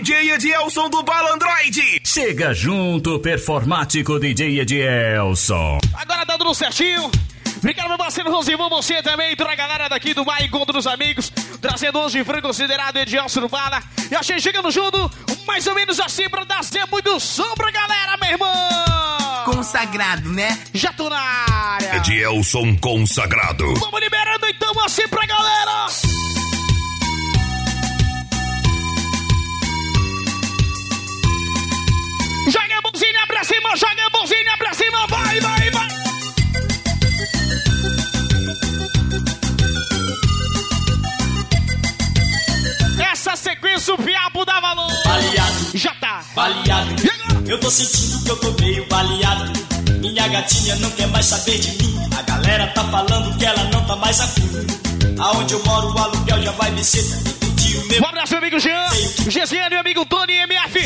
DJ Edielson do Balandroid. Chega junto, performático DJ Edielson. Agora dando no certinho. Obrigado, meu parceiro Rosimão, você também, toda a galera daqui do Mar Encontro dos Amigos, trazendo hoje frango considerado Edielson Bala. E achei chegando junto, mais ou menos assim, pra dar sempre muito som pra galera, meu irmão! Consagrado, né? Já tô na área! Edielson consagrado. Vamos liberando então assim pra galera! Joga a mãozinha pra cima, joga a mãozinha pra cima, vai, vai, vai! Essa sequência o fiapo dá valor! Baleado, Já tá! baleado. Eu tô sentindo que eu tô meio baleado. Minha gatinha não quer mais saber de mim. A galera tá falando que ela não tá mais aqui. Aonde eu moro, o aluguel já vai o meu. Um abraço, meu amigo Jean, Gesiane, meu amigo Tony MF,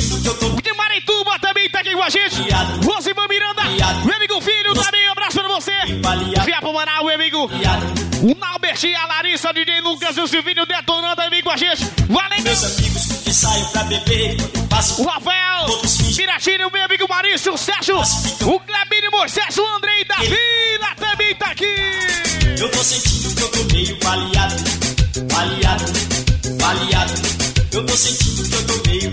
de Marituba também tá aqui com a gente, Rosimã Miranda, meu amigo Filho também, um abraço pra você, Fiapo Manaus, meu amigo, o Naubert, a Larissa, DJ Lucas e o Silvinho detonando também com a gente, valeu, Meus amigos que saem pra beber. O Rafael, Piratini, o meu amigo Maurício, o Sérgio, o Clebinho Moisés, o Andrei da Vila também tá aqui. Eu tô sentindo que eu tô meio baleado, baleado, baleado. Eu tô sentindo que eu tô meio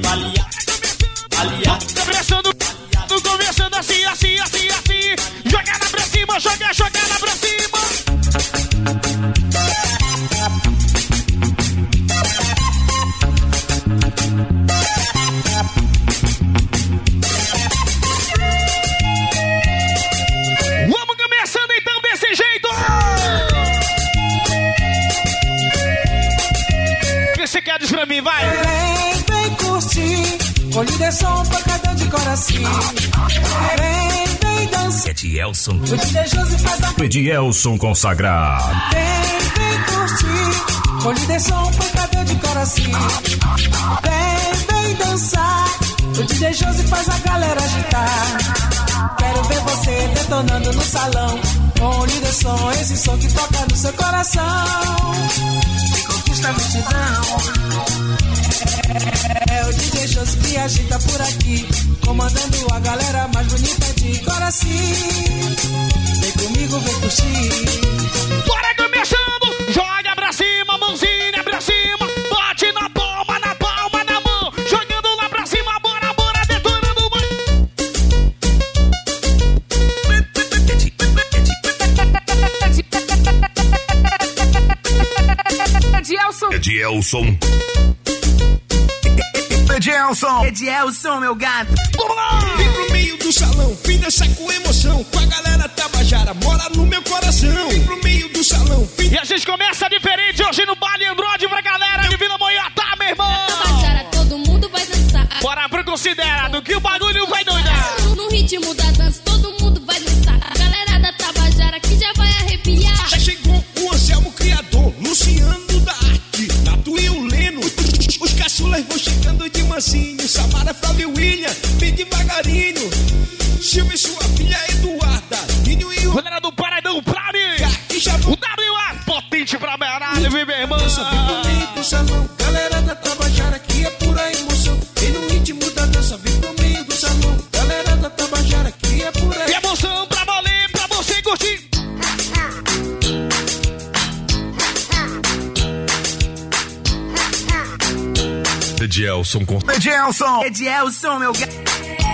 Edielson. o DJ Josi faz a... Edielson consagrado. Vem, vem curtir, com ligação pancadão de coração. Vem, vem dançar, o DJ Josi faz a galera agitar. Quero ver você detonando no salão, com ligação, esse som que toca no seu coração. E conquista a multidão. É o DJ que agita por aqui, comandando a galera mais bonita de coração. Vem comigo, vem curtir. Bora Edielson. Edielson. Edielson, meu gato. Vamos lá! Vem pro meio do salão, vem dançar com emoção. Com a galera Tabajara, mora no meu coração. Vem pro meio do salão, vem E a gente começa diferente hoje no Baile Android pra galera de Vila Moiatá, meu irmão. Tabajara, todo mundo vai dançar. Bora pro considerado que o bagulho vai doidar. No ritmo da dança, E William, bem devagarinho. Silvio e sua filha Eduarda, Ninho e o Galera do Paradão Prime. Gaki já O vão WA potente pra caralho, viu, meu irmão? Edielson com. Edielson. Edielson, meu gato.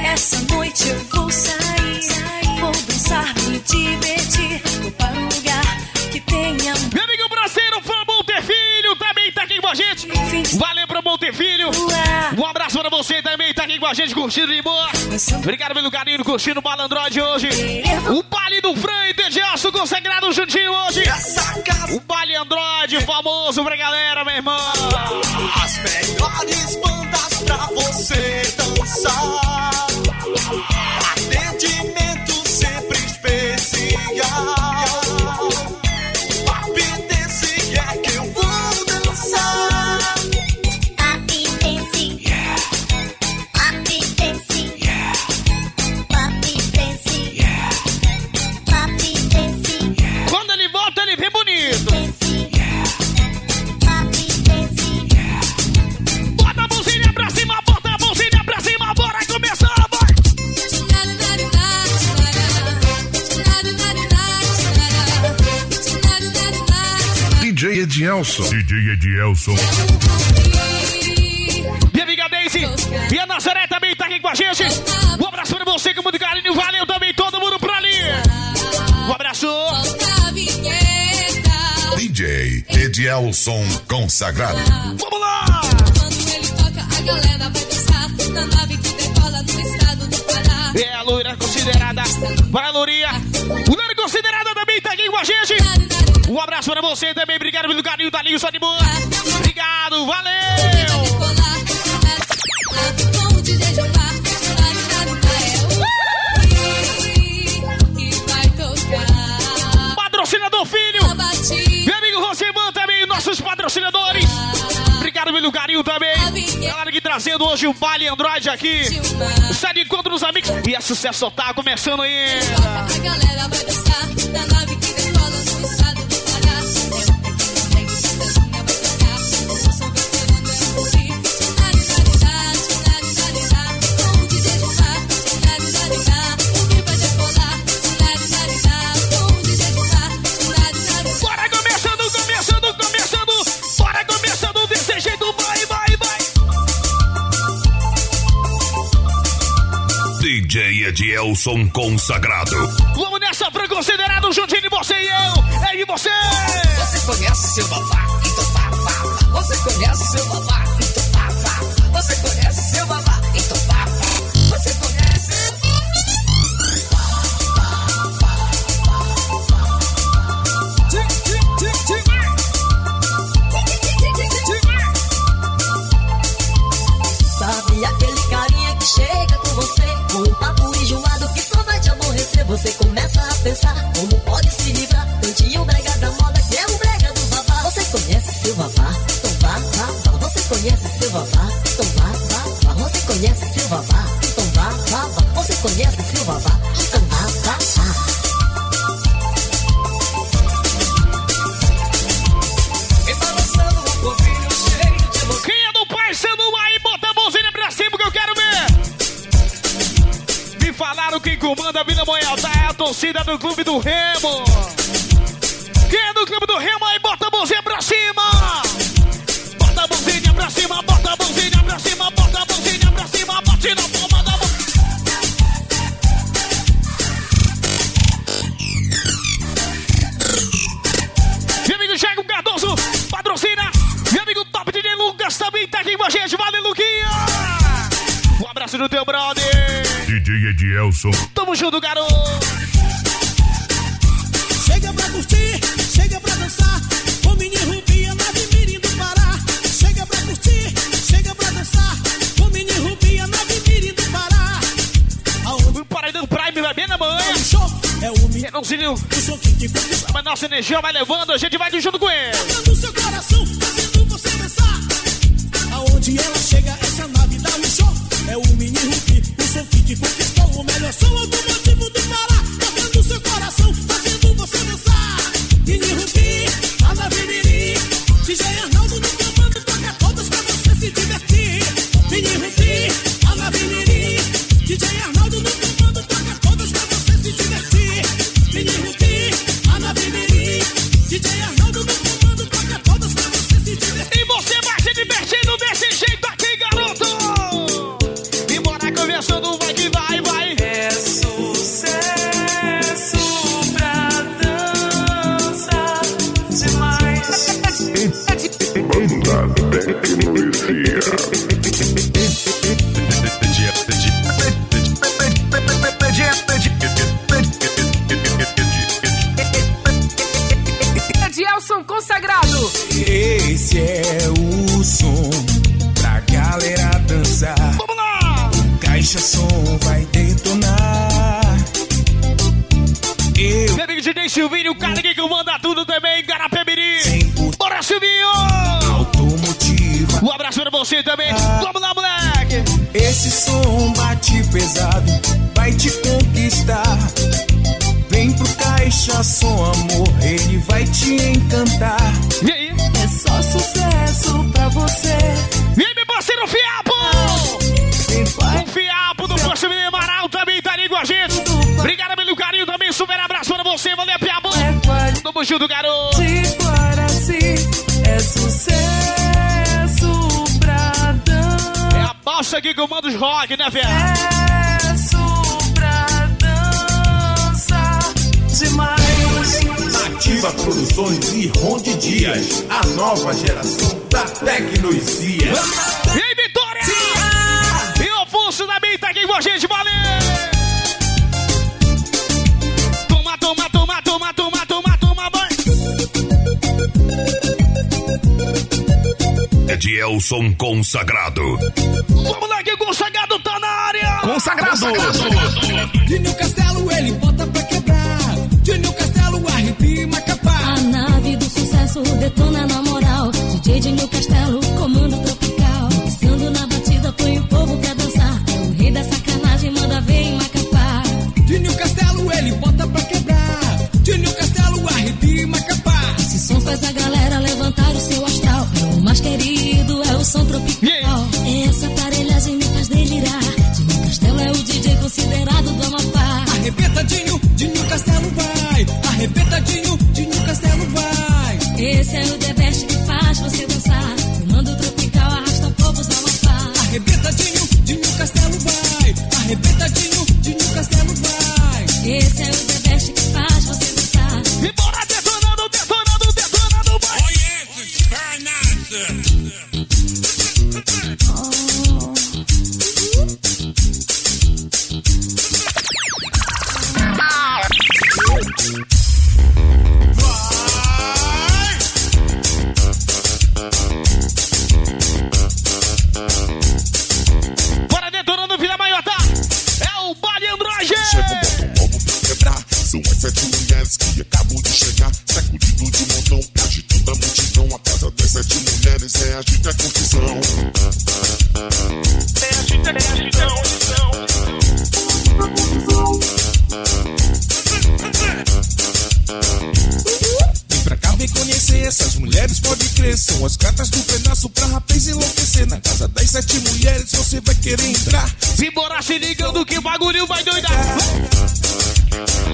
Essa noite eu vou sair, vou dançar, me divertir. Vou para um lugar que tenha Meu amigo brasileiro, fã Bom Ter Filho, também tá aqui com a gente. Valeu pro Bom Ter Filho. Um abraço pra você também, tá aqui com a gente, curtindo de boa. Obrigado pelo carinho, curtindo o Malandroid hoje. O baile do Fran e Tegelso consagrado juntinho hoje. O baile Android, famoso pra galera, meu irmão. Você dançar. Atendimento Edielson. DJ Edielson. Minha amiga Daisy e a Nazaré também tá aqui com a gente. Um abraço pra você com muito carinho. Valeu também todo mundo por ali. Um abraço. DJ Edielson consagrado. Vamos lá. Quando ele toca, a galera vai dançar na nave que decola no estado do Pará. É a loira considerada. Para a Lourinha. O loira considerada também tá aqui com a gente. Um abraço pra você também. Obrigado pelo carinho, tá lindo, só de boa. Obrigado, valeu. É. Patrocinador Filho. Meu amigo Rosemã também, nossos patrocinadores. Obrigado pelo carinho também. Galera que trazendo hoje o baile Android aqui. Sai de encontro dos amigos. E a sucesso tá começando aí. A galera vai dançar na Edielson consagrado. Vamos nessa, Franco considerado juntinho de você e eu. É de você. Você conhece seu babá? Então vá, vá. Você conhece seu babá? Então vá, vá. Você conhece seu babá? Então vá, vá. Você conhece? Sabe aquele carinha que chega Você começa a pensar torcida do Clube do Remo. Mas nossa energia vai levando, a gente vai junto com ele. Tocando seu coração, fazendo você dançar. Aonde ela chega, essa nave dá um show. É o mini rubi, o som que conquistou. O melhor som automotivo do som bate pesado, vai te conquistar. Vem pro Caixa Som, amor, ele vai te encantar. E aí? É só sucesso pra você E aí, meu parceiro Fiapo? O Fiapo do Posto Menino Amaral também tá ali com a gente. Obrigado pelo carinho também. Super abraço pra você. Valeu, Fiapo. É Tamo junto, garoto. Guaraci menina valsa que comanda os rock, né, velho? Peço pra dançar demais. Nativa Produções e Ronde Dias, a nova geração da tecnologia. E Vitória! Sim. E o Afonso também tá aqui com a gente, valeu! Toma, toma, toma, toma, toma, toma, toma, toma, banho é de Elson Consagrado. O moleque consagrado tá na área! Consagrado! consagrado. De New Castelo ele bota pra quebrar. De New Castelo arrepia Macapá. A nave do sucesso detona na moral. DJ de New Castelo, comando tropical. Pisando na batida, põe o povo pra dançar. O rei da sacanagem, manda ver em Macapá. De New Castelo ele bota pra quebrar. De New Castelo arrepia Macapá. Esse som faz a galera levantar mais querido é o som tropical. Yeah. Essa aparelhagem me faz delirar. Dinho Castelo é o DJ considerado do Amapá. Arrebentadinho, Dinho Castelo vai. Arrebentadinho, Dinho Castelo vai. Esse é o The Best que faz você dançar. Woo!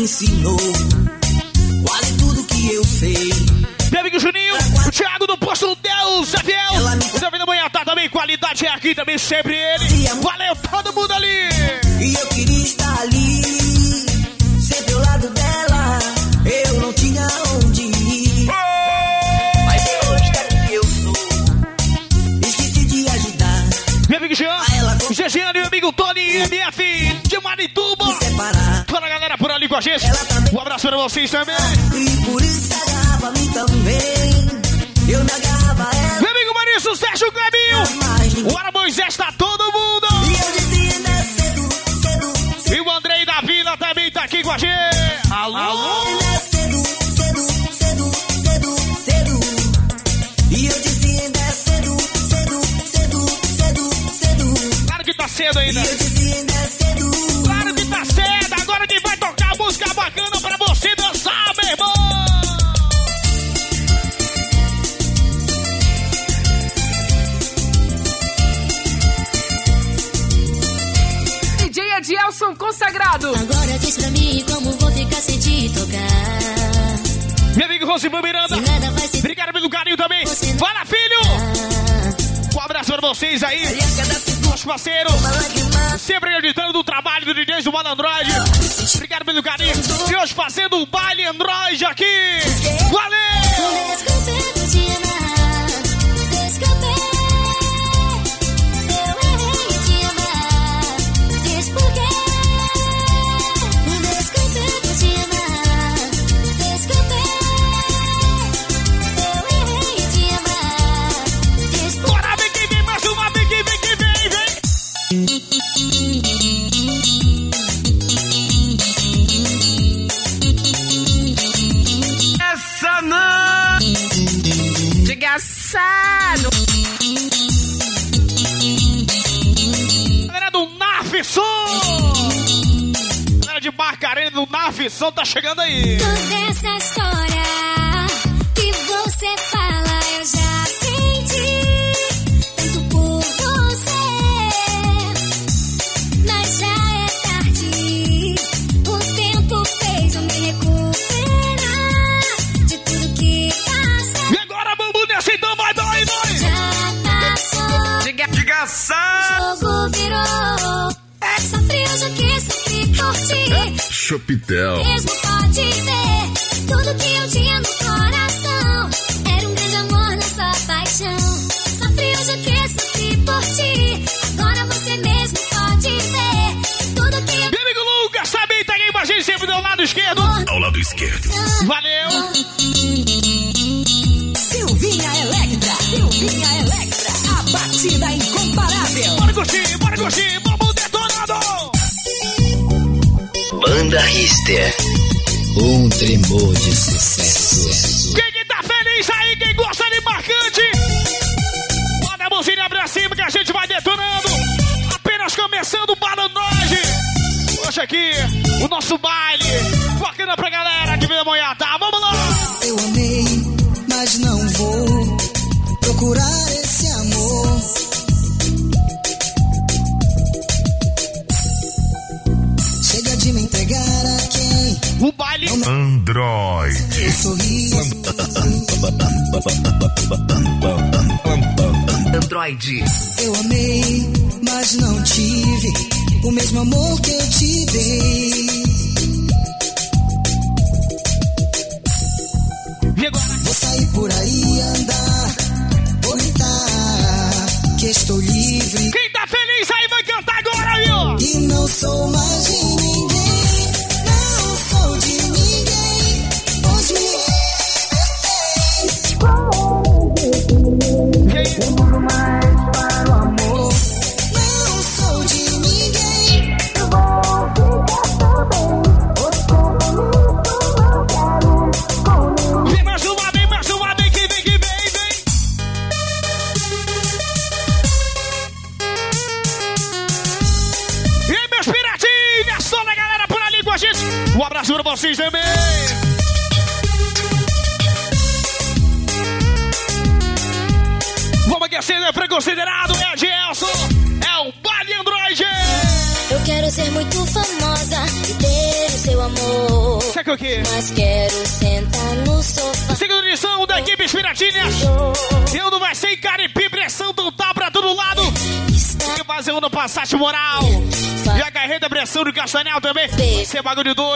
Me ensinou. Quase tudo que eu sei. Meu amigo Juninho, o Thiago do Posto Deus, é fiel. O Davi da Manhã tá também, qualidade é aqui também, sempre ele. Valeu todo mundo ali. E eu queria estar ali, sempre ao lado dela. Eu não tinha onde ir. Mas egoísta que eu sou, esqueci de ajudar. Meu amigo Jean, e meu amigo Tony, MF, de Marituba. Com a gente. Um abraço pra vocês também. E por isso se agarrava a mim também. Eu me agarrava a ela. Meu amigo Marício, Sérgio Clebinho. O Ara Moisés tá todo mundo. E eu dizia ainda é cedo, cedo, cedo. E o Andrei da Vila também tá aqui com a gente. Alô? É cedo, cedo, cedo, cedo, cedo. E eu dizia ainda cedo, cedo, cedo, cedo, cedo. Claro que tá cedo ainda. Bacana pra você dançar, meu irmão. DJ Edielson consagrado. Agora diz pra mim como vou ficar sem te tocar. Meu amigo Rosimã Miranda. Obrigado pelo carinho também. Fala, filho. Um abraço pra vocês aí. Meus parceiros. Sempre acreditando no trabalho do DJ do Bala Android. Obrigado pelo carinho. E hoje fazendo o baile Android aqui. Valeu! Barcarena do Nafson tá chegando aí. Toda essa história que você fala eu já senti tanto por você, mas já é tarde. O tempo fez eu me recuperar de tudo que passa. E agora, bambu nessa então, vai, vai, vai. Já passou, Diga o jogo virou. Sofri hoje que sofri por ti. Chopitel. Mesmo pode ver tudo que eu tinha no coração. Era um grande amor na sua paixão. Sofri hoje que sofri por ti. Agora você mesmo pode ver tudo que eu Meu amigo Lucas também tá aqui com a gente sempre do lado esquerdo. Ao lado esquerdo. Valeu. Banda Rister. Um tremor de sucesso. Quem que tá feliz aí, quem gosta de marcante? Bota a mãozinha pra cima que a gente vai detonando. Apenas começando o balanóide. Hoje aqui, o nosso baile. Android. Android. Eu amei, mas não tive o mesmo amor que eu te dei. E agora? Vou sair por aí andar, vou gritar que estou livre Quem tá feliz aí vai barulho do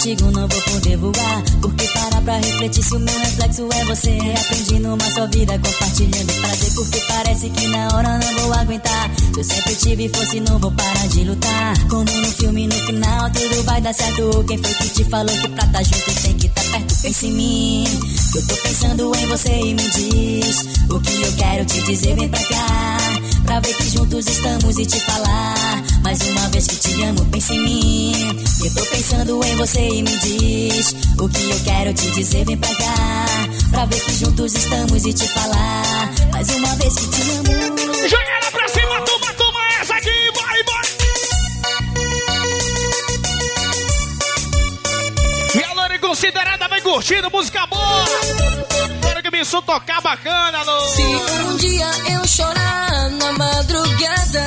contigo, não vou poder voar. Porque parar pra refletir se o meu reflexo é você. Aprendi numa só vida, compartilhando prazer. Porque parece que na hora não vou aguentar. Se eu sempre tive força, não vou parar de lutar. Como no filme, no final, tudo vai dar certo. Quem foi que te falou que pra tá junto tem que tá perto? Pensa em mim. Que eu tô pensando em você e me diz. O que eu quero te dizer, vem pra cá. Pra ver que juntos estamos e te falar. Mais uma vez que te amo, pensa em mim. Eu tô pensando em você e me diz. O que eu quero te dizer, vem pra cá. Pra ver que juntos estamos e te falar. Mais uma vez que te amo. Joga ela pra cima, toma, toma essa aqui, vai, vai. E a Lore considerada bem curtindo, música boa. Quero que me tocar bacana, Lô. Se um dia eu chorar na madrugada,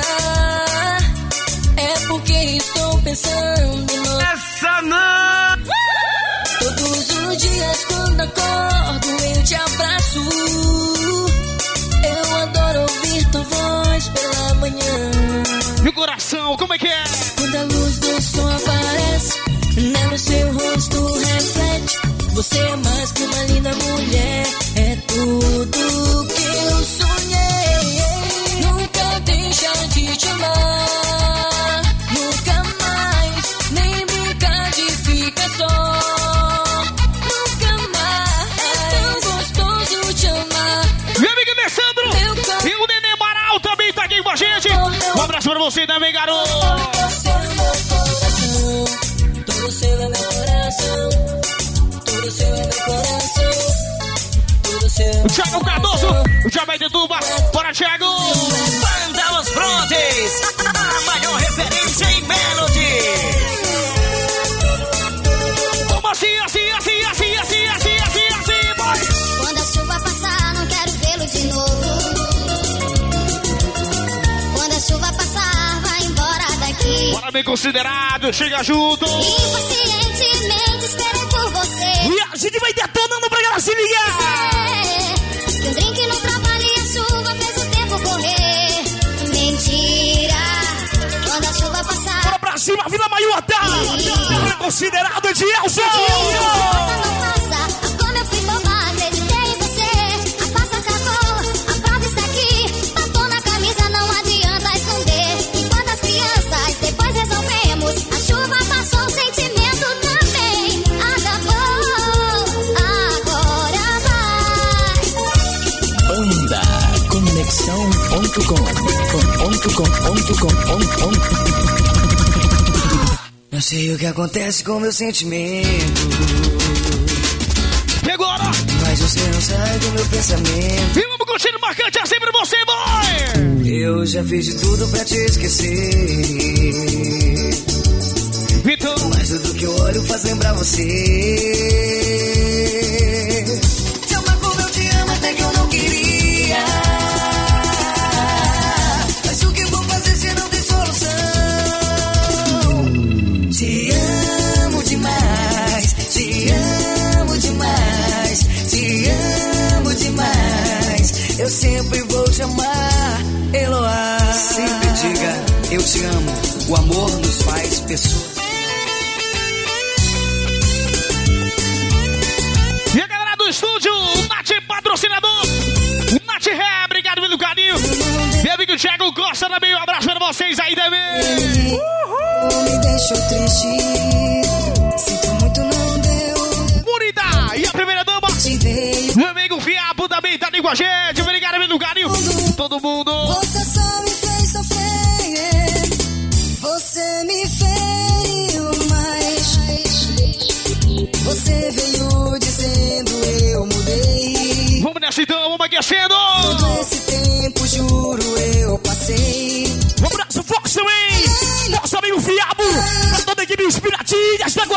é porque estou pensando no. Essa não! Todos os dias quando acordo eu te abraço. Eu adoro ouvir tua voz pela manhã. E o coração, como é que é? Quando a luz do sol aparece, nela o seu rosto reflete. Você é mais que uma linda mulher, é tudo que eu sonhei. Nunca deixa de te amar, você também, garoto. Meu todo seu meu coração, todo seu é meu coração, todo seu é O Thiago Cardoso, o Jabé de Tuba. Bora, Thiago. Banda Os a maior referência em Melody. Bem considerado, chega junto. Impacientemente esperei por você. E a gente vai detonando pra ela se ligar. Que um drink no trabalho e a chuva fez o tempo correr. Mentira. Quando a chuva passar. Bora pra cima, Vila Maiota. Considerado de Elson. Não passa, Não sei o que acontece com meu sentimento. E agora? Mas você não sai do meu pensamento. E vamos curtindo marcante assim pra você, boy! Eu já fiz de tudo pra te esquecer. Então. Mas tudo que eu olho faz lembrar você. Te amar como eu te amo até que eu não queria. pessoa. E a galera do estúdio, Nath patrocinador, Nath Ré, obrigado pelo carinho. Meu amigo Thiago Costa também, um abraço pra vocês aí também. Uhul. Não me triste, sinto muito não deu. Murida, e a primeira dama? Meu amigo Fiapo também tá ali com a gente, obrigado pelo carinho. Todo mundo.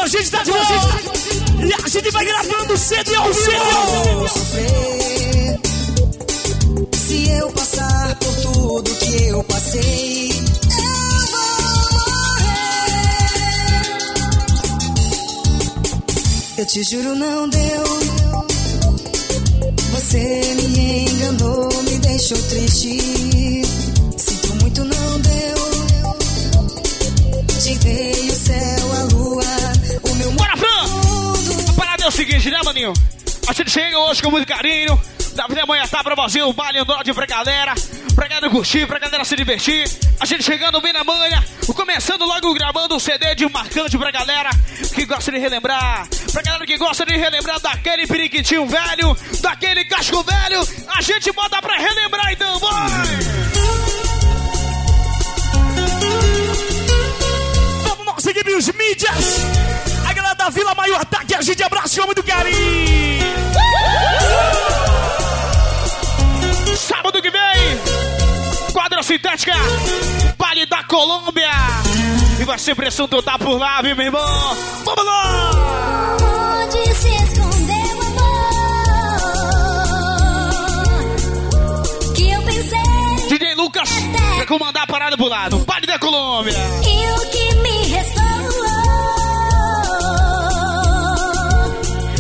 A gente, com a gente. E a gente vai gravando cedo e ao sofrer. Se eu passar por tudo que eu passei, eu vou morrer. Eu te juro, não deu. Você me enganou, me deixou triste. Seguinte, né, maninho? A gente chega hoje com muito carinho. Da Vila Manhã tá pra fazer o baile Android pra galera. Pra galera curtir, pra galera se divertir. A gente chegando bem na manha. Começando logo gravando um CD de marcante pra galera que gosta de relembrar. Pra galera que gosta de relembrar daquele periquitinho velho, daquele casco velho. A gente bota pra relembrar então, vai! Vamos, equipe, os mídias. Vila Maior Ataque, a gente abraça o homem do carinho. Sábado que vem, quadra sintética, Baile da Colômbia. E vai ser pressão total por lá, viu, meu irmão? Vamos lá! Onde se escondeu amor? Que eu pensei DJ Lucas vai comandar a parada pro lado. Baile da Colômbia. e o que me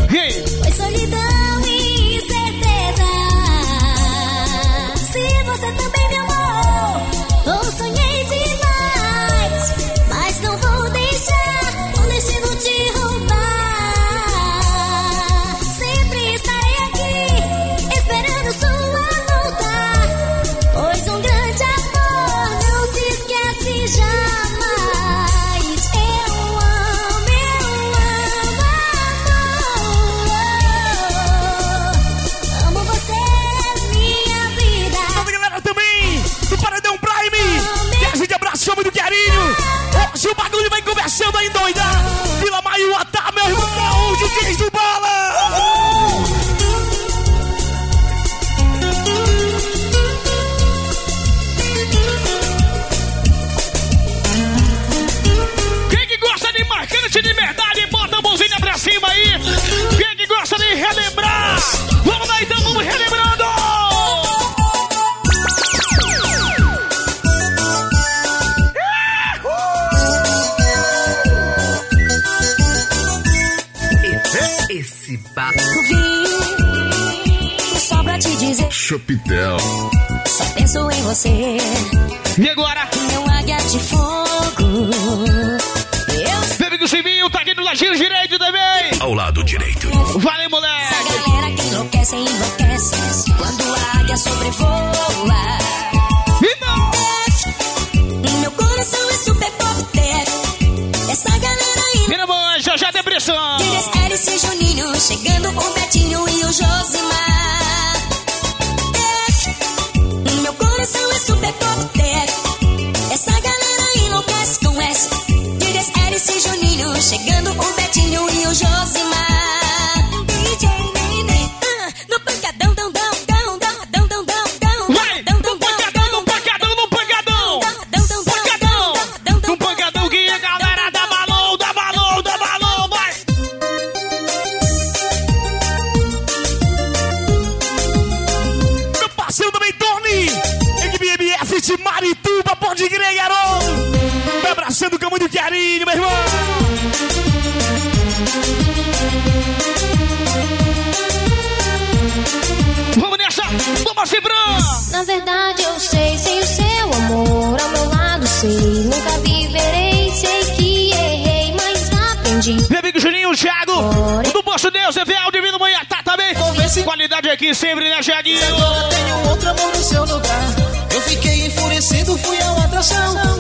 Hey, Chegando o Betinho e o Josimar. Meu coração é super pop Essa galera enlouquece com essa Dias, Eris e Juninho Chegando o aqui sempre, né, Thiaguinho? Agora tenho no seu lugar. Eu fiquei enfurecido fui a atração.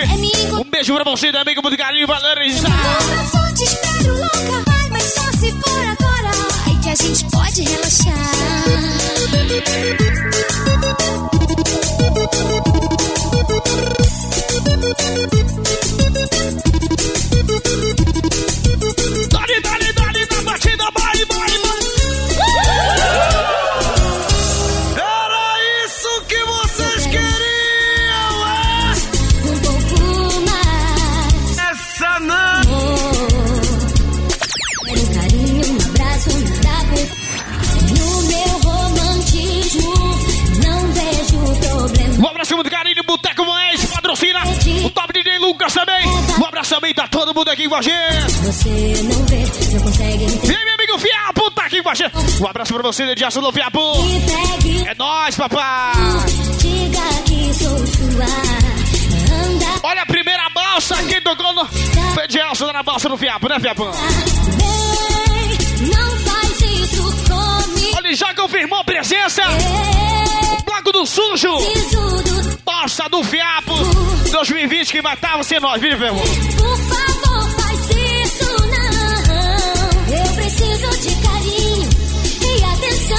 Gente. Um beijo pra você também, com muito carinho, Larissa. Eu te espero louca, mas só se for agora. Ai, que a gente pode relaxar. Tá todo mundo aqui com a gente. Você não vê, não consegue me E meu amigo Fiapo, tá aqui com a gente. Um abraço pra você, Dediaço do Fiapo. É nóis, papai. Diga que sou sua. Anda Olha a primeira balsa, quem tocou no... Foi Edielson na balsa do Fiapo, né, Fiapo? bem, não faz isso comigo. Olha, já confirmou a presença. Bloco do Sujo. Balsa do Fiapo. 2020 que estar você nós, viu, meu irmão? Por favor, faz isso não. Eu preciso de carinho e atenção.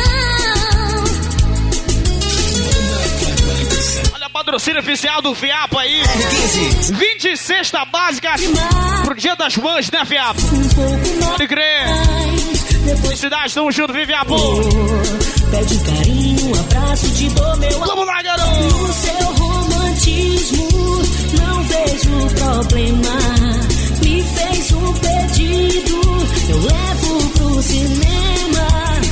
Olha a patrocínio oficial do Fiapo aí. 20 cesta básica pro dia das mães, né, Fiapo? Pode crer. Felicidade, tamo junto, viu, Fiapo? Pede carinho, um abraço, te dou meu Vamos lá, garoto! Problema. Me fez um pedido, eu levo pro cinema.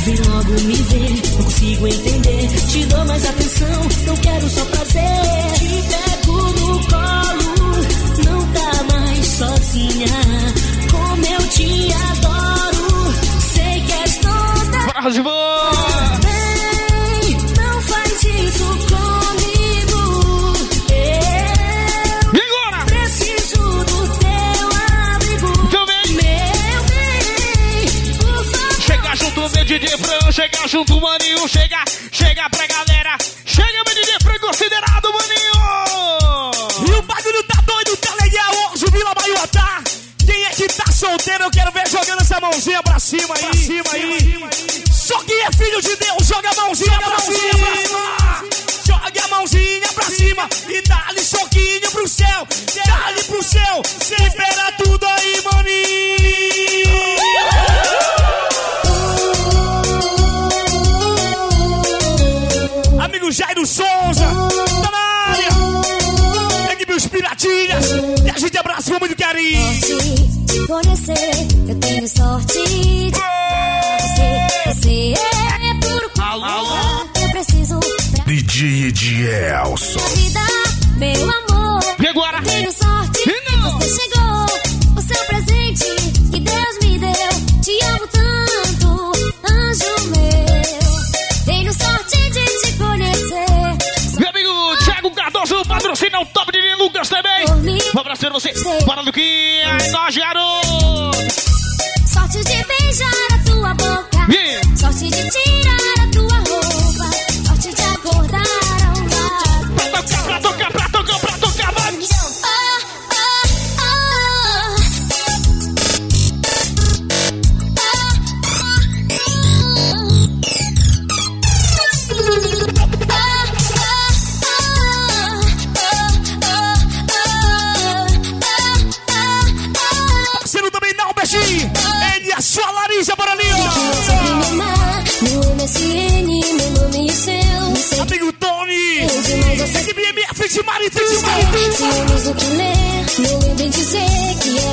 Vem logo me ver, não consigo entender. Te dou mais atenção, não quero só prazer. Te pego no colo, não tá mais sozinha. Como eu te adoro, sei que és toda. Brasil! DJ Fran, chega junto, maninho, chega, chega pra galera. Chega, meu DJ Fran, considerado, maninho! E o bagulho tá doido, tá legal hoje, Vila Maiotá. Quem é que tá solteiro? Eu quero ver jogando essa mãozinha pra cima aí. Pra cima aí. Só quem é filho de Deus, joga a mãozinha pra cima. Joga a mãozinha pra cima e dá-lhe soquinho pro céu. Dá-lhe pro céu. Libera tudo E a gente abraça com muito carinho. Te conhecer, eu tenho sorte de você. Você é puro Alô? Eu preciso DJ Edielson. vida, meu amor. E agora? Tenho sorte que você chegou. O seu presente que Deus me deu. Te amo tanto, anjo meu. Tenho sorte de te conhecer. Meu amigo Thiago Cardoso, patrocina o top de Lucas também. Um abraço pra você. Bora, Luquinha. É nóis, garoto. Sorte de beijar a tua boca. Yeah. Sorte de tirar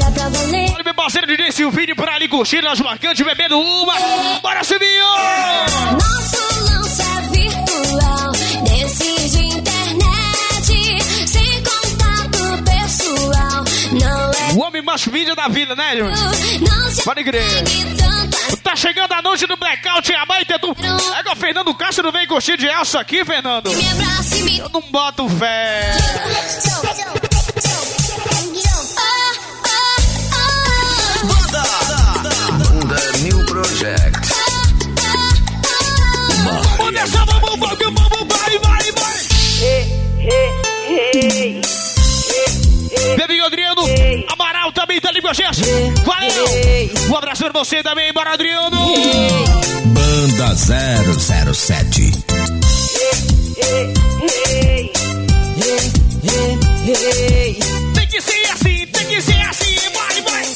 era pra valer. Olha meu parceiro DJ Silvinho por ali curtindo as marcantes, bebendo uma. Bora, Silvinho! Nosso lance é virtual, desses de internet, sem contato pessoal. Não é O homem mais mídia da vida, né, se Pode crer. Tá chegando a noite do blackout, a mãe tentou. É que o Fernando Castro não vem curtir de Elsa aqui, Fernando. me abraça e me Eu não boto fé. Banda New Project. Vamos, vamos, vamos, Amaral também tá ali com a gente. Valeu! Um abraço pra você também, bora, Adriano! Banda 007. Tem que ser assim, tem que ser assim, vai, vai!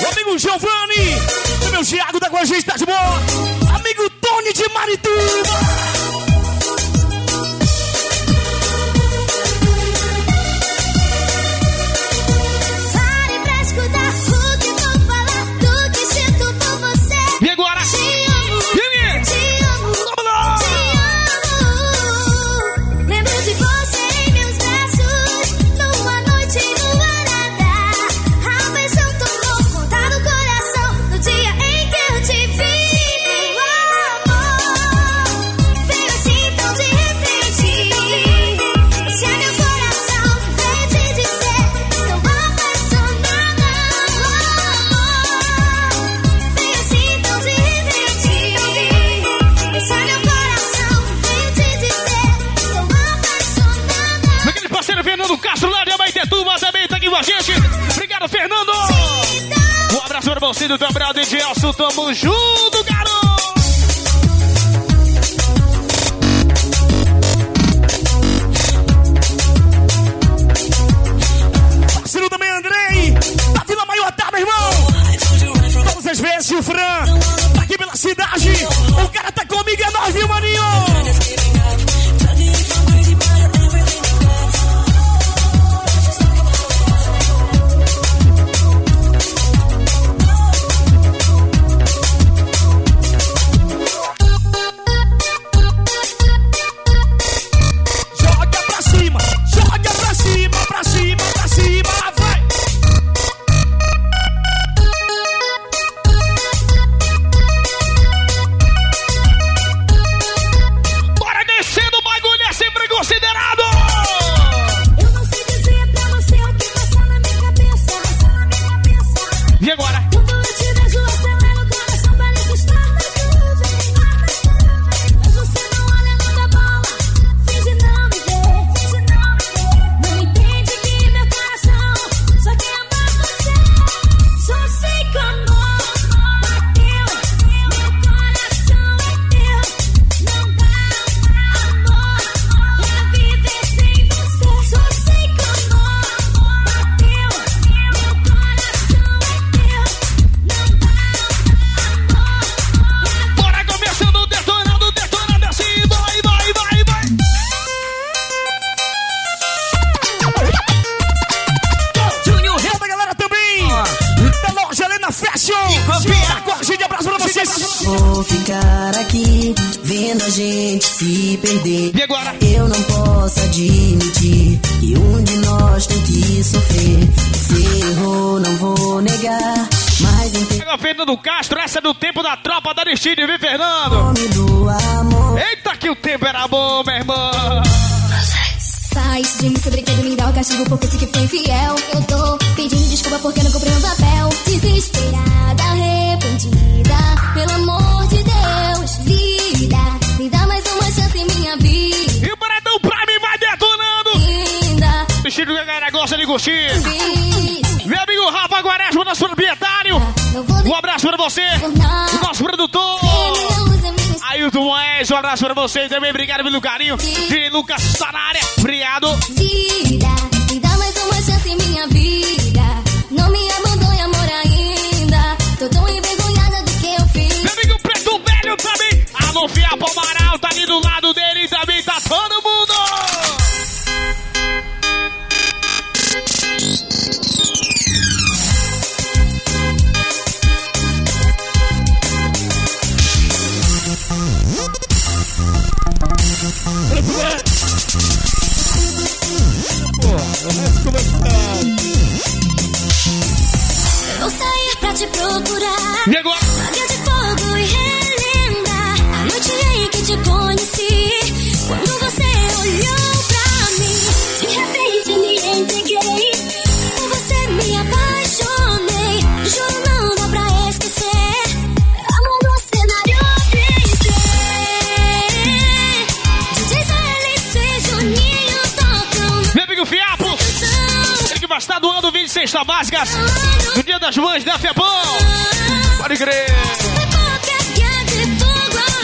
Meu amigo Giovanni. Meu Thiago tá com a gente, tá de boa. Amigo Tony de Marituba. Elcio, tamo junto, garoto! Parceiro também Andrei. Da Vila Maior, tá, meu irmão? Todas as vezes o Fran tá aqui pela cidade. O cara tá comigo, é nós, viu, maninho? Vou ficar aqui vendo a gente se perder. E agora? Eu não posso admitir que um de nós tem que sofrer. Se errou, não vou negar, mas em Pega Fernando Castro, essa é do tempo da tropa da Aristide, viu, Fernando? nome do amor. Eita, que o tempo era bom, meu irmão. Sai de mim, seu brinquedo me dá o castigo por causa que foi infiel. Eu tô pedindo desculpa porque não cumpri gosta de curtir. Meu amigo Rafa Guaresma, nosso proprietário. Um abraço pra você. Nosso produtor. Ailton Moés, um abraço pra você também. Obrigado pelo carinho. E Lucas tá na área. Obrigado. Não. Meu amigo Preto Velho também. Alô, Fiapo E agora? Avião de fogo e relembrar a noite em que te conheci. Quando você olhou pra mim, de repente me entreguei. Por você me apaixonei. Juro não dá pra esquecer. Amor no cenário triste. DJ CLC Juninho tocam Meu amigo Fiapo. Ele que estar doando 20 cestas básicas no Dia das Mães da Fiapão. Pode crer.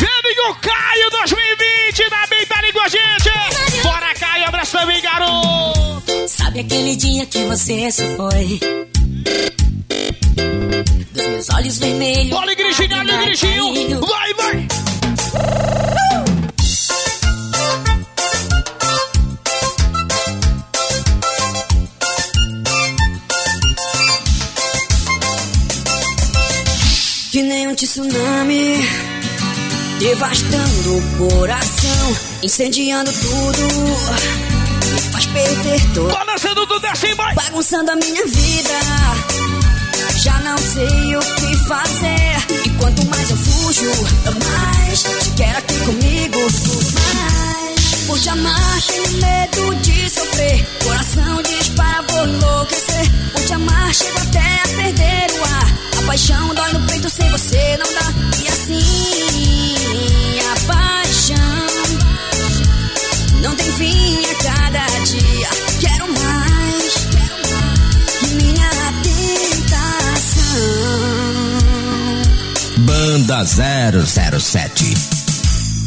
Meu amigo Caio 2020 também tá ali com a gente. Bora, Caio. Abraço também, garoto. Sabe aquele dia que você se foi? Dos meus olhos vermelhos. Olha, Igrejinho, olha, Igrejinho. Vai, vai. Devastando o coração Incendiando tudo Me faz perder todo Balançando tudo assim, vai Bagunçando a minha vida. Já não sei o que fazer. E quanto mais eu fujo Mais te quero aqui comigo. Mais Por te amar tenho medo de sofrer. Coração dispara, vou enlouquecer. Por te amar chego até a perder o ar. A paixão dói no peito, sem você não dá. E assim Não tem fim a cada dia. Quero mais, quero mais Minha tentação. Banda 007.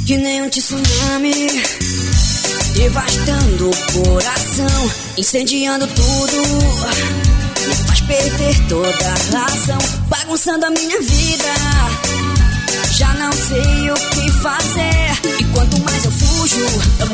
Que nem um tsunami Devastando o coração Incendiando tudo. Me faz perder toda a razão Bagunçando a minha vida. Já não sei o que fazer E quanto mais eu fujo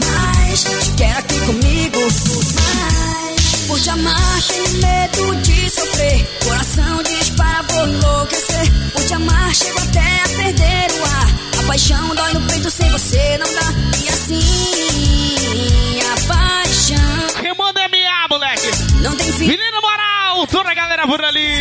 Mais. Te quero aqui comigo? Mais Por te amar tenho medo de sofrer. Coração dispara, vou enlouquecer Por te amar chego até a perder o ar. A paixão dói no peito, sem você não dá. E assim a paixão. Quem manda é minha, moleque. Não tem fim. Menino moral, toda a galera por ali.